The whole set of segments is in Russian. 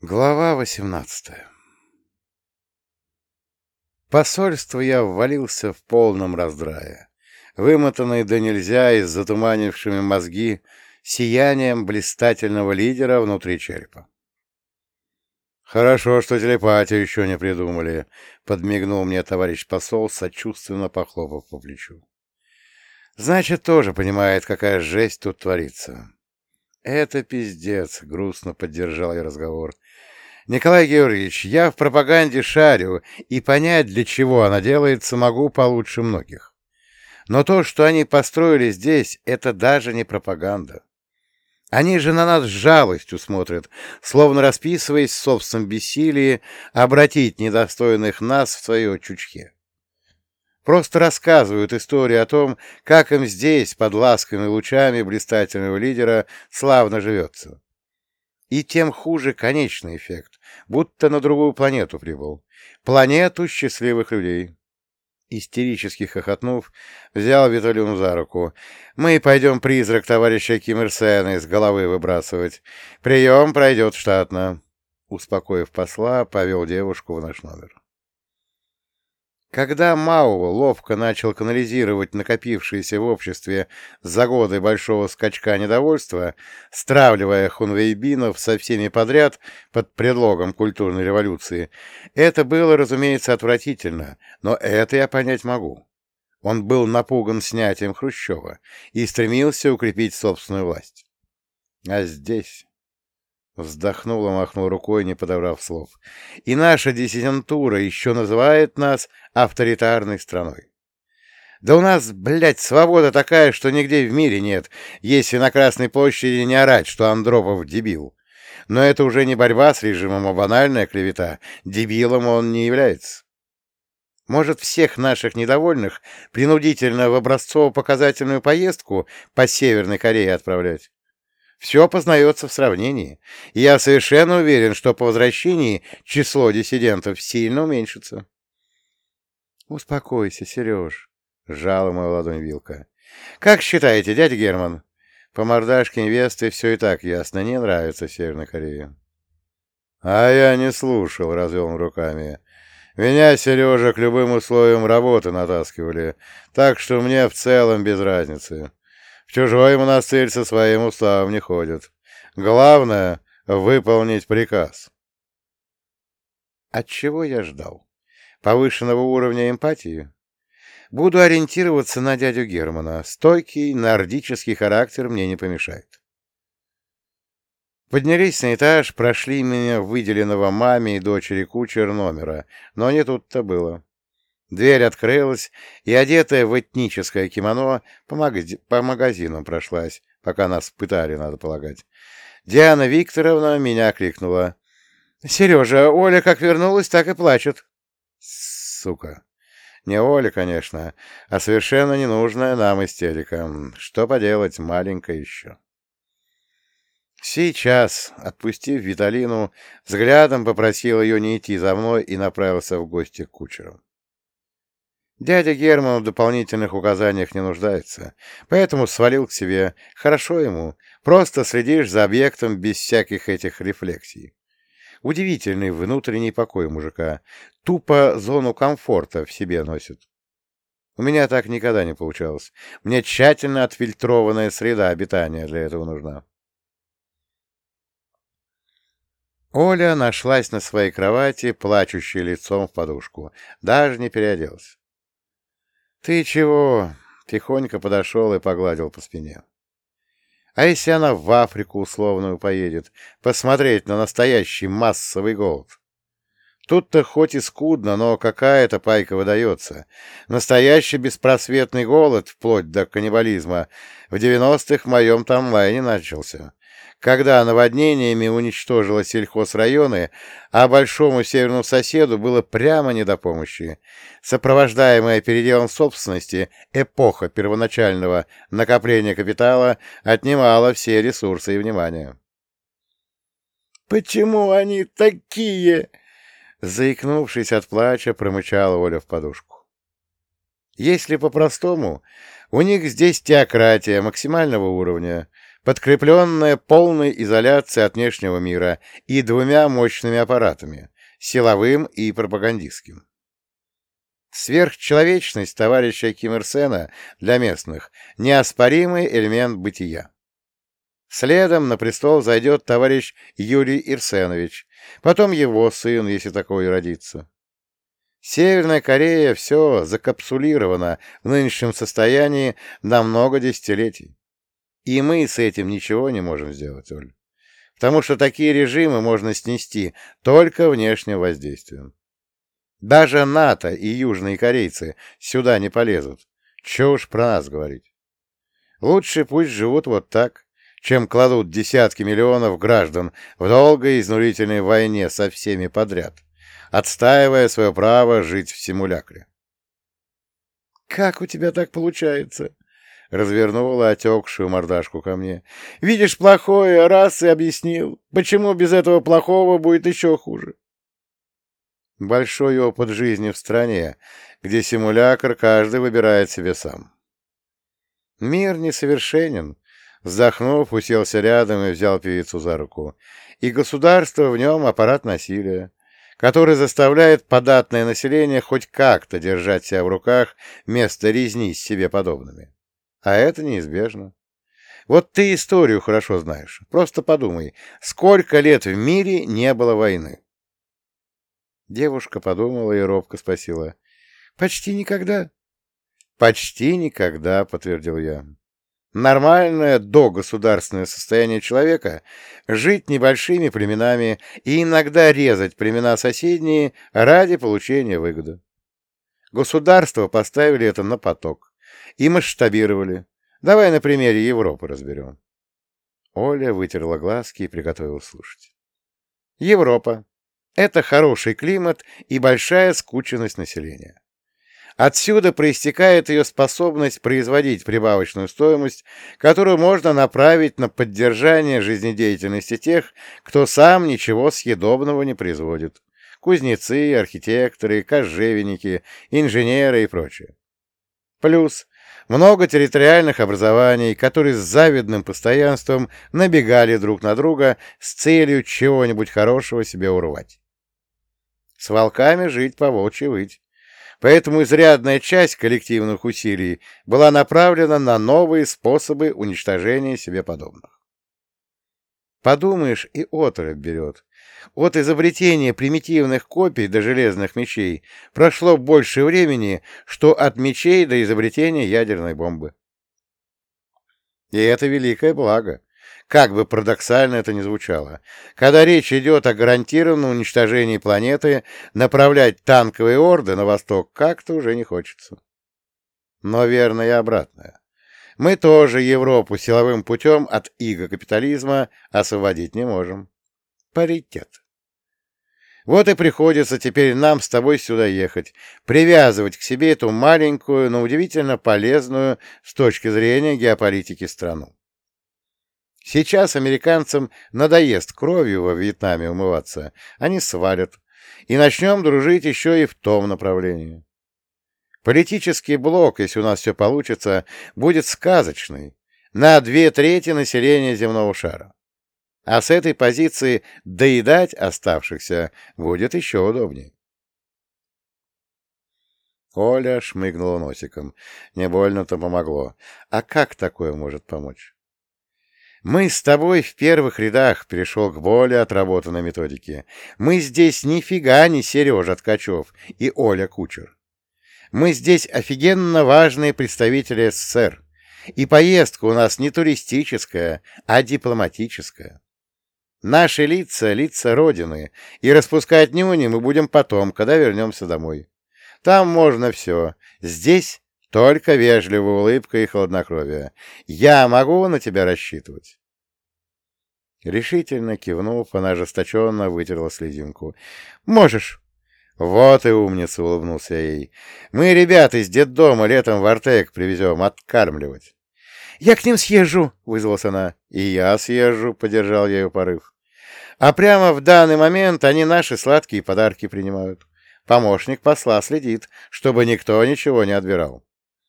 Глава восемнадцатая Посольство я ввалился в полном раздрае, вымотанный да нельзя и с затуманившими мозги сиянием блистательного лидера внутри черепа. «Хорошо, что телепатию еще не придумали», — подмигнул мне товарищ посол, сочувственно похлопав по плечу. «Значит, тоже понимает, какая жесть тут творится». «Это пиздец», — грустно поддержал я разговор. «Николай Георгиевич, я в пропаганде шарю, и понять, для чего она делается, могу получше многих. Но то, что они построили здесь, это даже не пропаганда. Они же на нас с жалостью смотрят, словно расписываясь в собственном бессилии обратить недостойных нас в свое чучхе. Просто рассказывают историю о том, как им здесь, под ласковыми лучами блистательного лидера, славно живется. И тем хуже конечный эффект, будто на другую планету прибыл. Планету счастливых людей истерически хохотнув, взял Виталину за руку. «Мы пойдем призрак товарища Ким Ир Сена из головы выбрасывать. Прием пройдет штатно». Успокоив посла, повел девушку в наш номер. Когда Мао ловко начал канализировать накопившиеся в обществе за годы большого скачка недовольства, стравливая хунвейбинов со всеми подряд под предлогом культурной революции, это было, разумеется, отвратительно, но это я понять могу. Он был напуган снятием Хрущева и стремился укрепить собственную власть. А здесь... Вздохнул и махнул рукой, не подобрав слов. И наша диссидентура еще называет нас авторитарной страной. Да у нас, блядь, свобода такая, что нигде в мире нет, если на Красной площади не орать, что Андропов дебил. Но это уже не борьба с режимом, а банальная клевета. Дебилом он не является. Может, всех наших недовольных принудительно в образцово-показательную поездку по Северной Корее отправлять? Все познается в сравнении, я совершенно уверен, что по возвращении число диссидентов сильно уменьшится. — Успокойся, Сереж, — сжала мою ладонь Вилка. — Как считаете, дядя Герман? По мордашке невесты все и так ясно, не нравится Северной Корее. — А я не слушал, — развел он руками. Меня, Сережа, к любым условиям работы натаскивали, так что мне в целом без разницы. В чужой монастырь со своим уставом не ходят. Главное — выполнить приказ. От чего я ждал? Повышенного уровня эмпатии? Буду ориентироваться на дядю Германа. Стойкий, нордический характер мне не помешает. Поднялись на этаж, прошли меня выделенного маме и дочери кучер номера, но не тут-то было. Дверь открылась, и, одетая в этническое кимоно, по, магази по магазинам прошлась, пока нас пытали, надо полагать. Диана Викторовна меня крикнула. — Сережа, Оля как вернулась, так и плачет. — Сука. Не Оля, конечно, а совершенно ненужная нам истерика. Что поделать, маленькая еще. Сейчас, отпустив Виталину, взглядом попросил ее не идти за мной и направился в гости к кучеру. Дядя Герман в дополнительных указаниях не нуждается, поэтому свалил к себе. Хорошо ему, просто следишь за объектом без всяких этих рефлексий. Удивительный внутренний покой мужика. Тупо зону комфорта в себе носит. У меня так никогда не получалось. Мне тщательно отфильтрованная среда обитания для этого нужна. Оля нашлась на своей кровати, плачущей лицом в подушку. Даже не переоделась. «Ты чего?» — тихонько подошел и погладил по спине. «А если она в Африку условную поедет, посмотреть на настоящий массовый голод?» Тут-то хоть и скудно, но какая-то пайка выдается. Настоящий беспросветный голод, вплоть до каннибализма, в девяностых в моем таймлайне начался когда наводнениями уничтожило сельхозрайоны, а большому северному соседу было прямо не до помощи. Сопровождаемая переделом собственности, эпоха первоначального накопления капитала отнимала все ресурсы и внимание. «Почему они такие?» Заикнувшись от плача, промычала Оля в подушку. Если по-простому, у них здесь теократия максимального уровня — подкрепленная полной изоляцией от внешнего мира и двумя мощными аппаратами — силовым и пропагандистским. Сверхчеловечность товарища Ким Ир Сена для местных — неоспоримый элемент бытия. Следом на престол зайдет товарищ Юрий Ирсенович, потом его сын, если такой родится. Северная Корея все закапсулировано в нынешнем состоянии на много десятилетий. И мы с этим ничего не можем сделать, Оль. Потому что такие режимы можно снести только внешним воздействием. Даже НАТО и южные корейцы сюда не полезут. Че уж про нас говорить. Лучше пусть живут вот так, чем кладут десятки миллионов граждан в долгой изнурительной войне со всеми подряд, отстаивая свое право жить в симулякре. «Как у тебя так получается?» — развернула отекшую мордашку ко мне. «Видишь плохое, раз и объяснил. Почему без этого плохого будет еще хуже?» Большой опыт жизни в стране, где симулякр каждый выбирает себе сам. Мир несовершенен. Вздохнув, уселся рядом и взял певицу за руку. И государство в нем аппарат насилия, который заставляет податное население хоть как-то держать себя в руках вместо резни с себе подобными. А это неизбежно. Вот ты историю хорошо знаешь. Просто подумай, сколько лет в мире не было войны? Девушка подумала и робко спросила. — Почти никогда? — Почти никогда, — подтвердил я. Нормальное догосударственное состояние человека — жить небольшими племенами и иногда резать племена соседние ради получения выгоды. Государства поставили это на поток и масштабировали. Давай на примере Европы разберем. Оля вытерла глазки и приготовилась слушать. Европа. Это хороший климат и большая скученность населения. Отсюда проистекает ее способность производить прибавочную стоимость, которую можно направить на поддержание жизнедеятельности тех, кто сам ничего съедобного не производит. Кузнецы, архитекторы, кожевенники, инженеры и прочее. Плюс много территориальных образований, которые с завидным постоянством набегали друг на друга с целью чего-нибудь хорошего себе урвать. С волками жить по волчьи выть. Поэтому изрядная часть коллективных усилий была направлена на новые способы уничтожения себе подобных. Подумаешь, и отрыв берет. От изобретения примитивных копий до железных мечей прошло больше времени, что от мечей до изобретения ядерной бомбы. И это великое благо. Как бы парадоксально это ни звучало, когда речь идет о гарантированном уничтожении планеты, направлять танковые орды на восток как-то уже не хочется. Но верно и обратное. Мы тоже Европу силовым путем от иго капитализма освободить не можем. Паритет. Вот и приходится теперь нам с тобой сюда ехать, привязывать к себе эту маленькую, но удивительно полезную с точки зрения геополитики страну. Сейчас американцам надоест кровью во Вьетнаме умываться, они свалят, и начнем дружить еще и в том направлении. Политический блок, если у нас все получится, будет сказочный, на две трети населения земного шара. А с этой позиции доедать оставшихся будет еще удобнее. Оля шмыгнула носиком. Не больно-то помогло. А как такое может помочь? Мы с тобой в первых рядах перешел к более отработанной методике. Мы здесь нифига не Сережа Ткачев и Оля Кучер. Мы здесь офигенно важные представители СССР. И поездка у нас не туристическая, а дипломатическая. Наши лица — лица Родины, и распускать нюни мы будем потом, когда вернемся домой. Там можно все. Здесь только вежливая улыбка и хладнокровие. Я могу на тебя рассчитывать?» Решительно кивнув, она ожесточенно вытерла слезинку. «Можешь!» «Вот и умница!» — улыбнулся ей. «Мы ребят из детдома летом в Артек привезем откармливать». «Я к ним съезжу!» — вызвалась она. «И я съезжу!» — поддержал я ее порыв. «А прямо в данный момент они наши сладкие подарки принимают. Помощник посла следит, чтобы никто ничего не отбирал.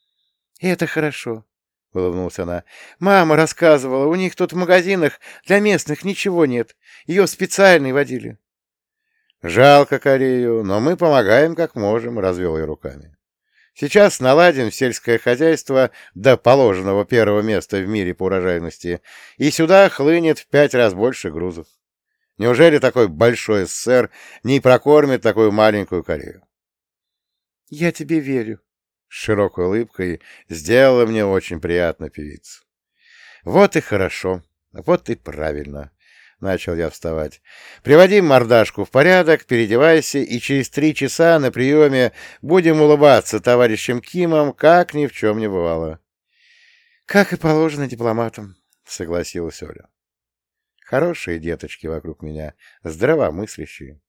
— Это хорошо, — улыбнулась она. «Мама рассказывала, у них тут в магазинах для местных ничего нет. Ее специальный водили». «Жалко Корею, но мы помогаем как можем», — развел я руками. «Сейчас наладим сельское хозяйство до положенного первого места в мире по урожайности, и сюда хлынет в пять раз больше грузов. Неужели такой большой СССР не прокормит такую маленькую Корею?» «Я тебе верю», широкой улыбкой сделала мне очень приятно певица. «Вот и хорошо, вот и правильно», — начал я вставать. «Приводи мордашку в порядок, переодевайся, и через три часа на приеме будем улыбаться товарищем Кимом, как ни в чем не бывало». «Как и положено дипломатам», — согласилась Оля. «Хорошие деточки вокруг меня, здравомыслящие».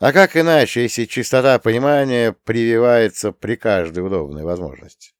А как иначе, если чистота понимания прививается при каждой удобной возможности?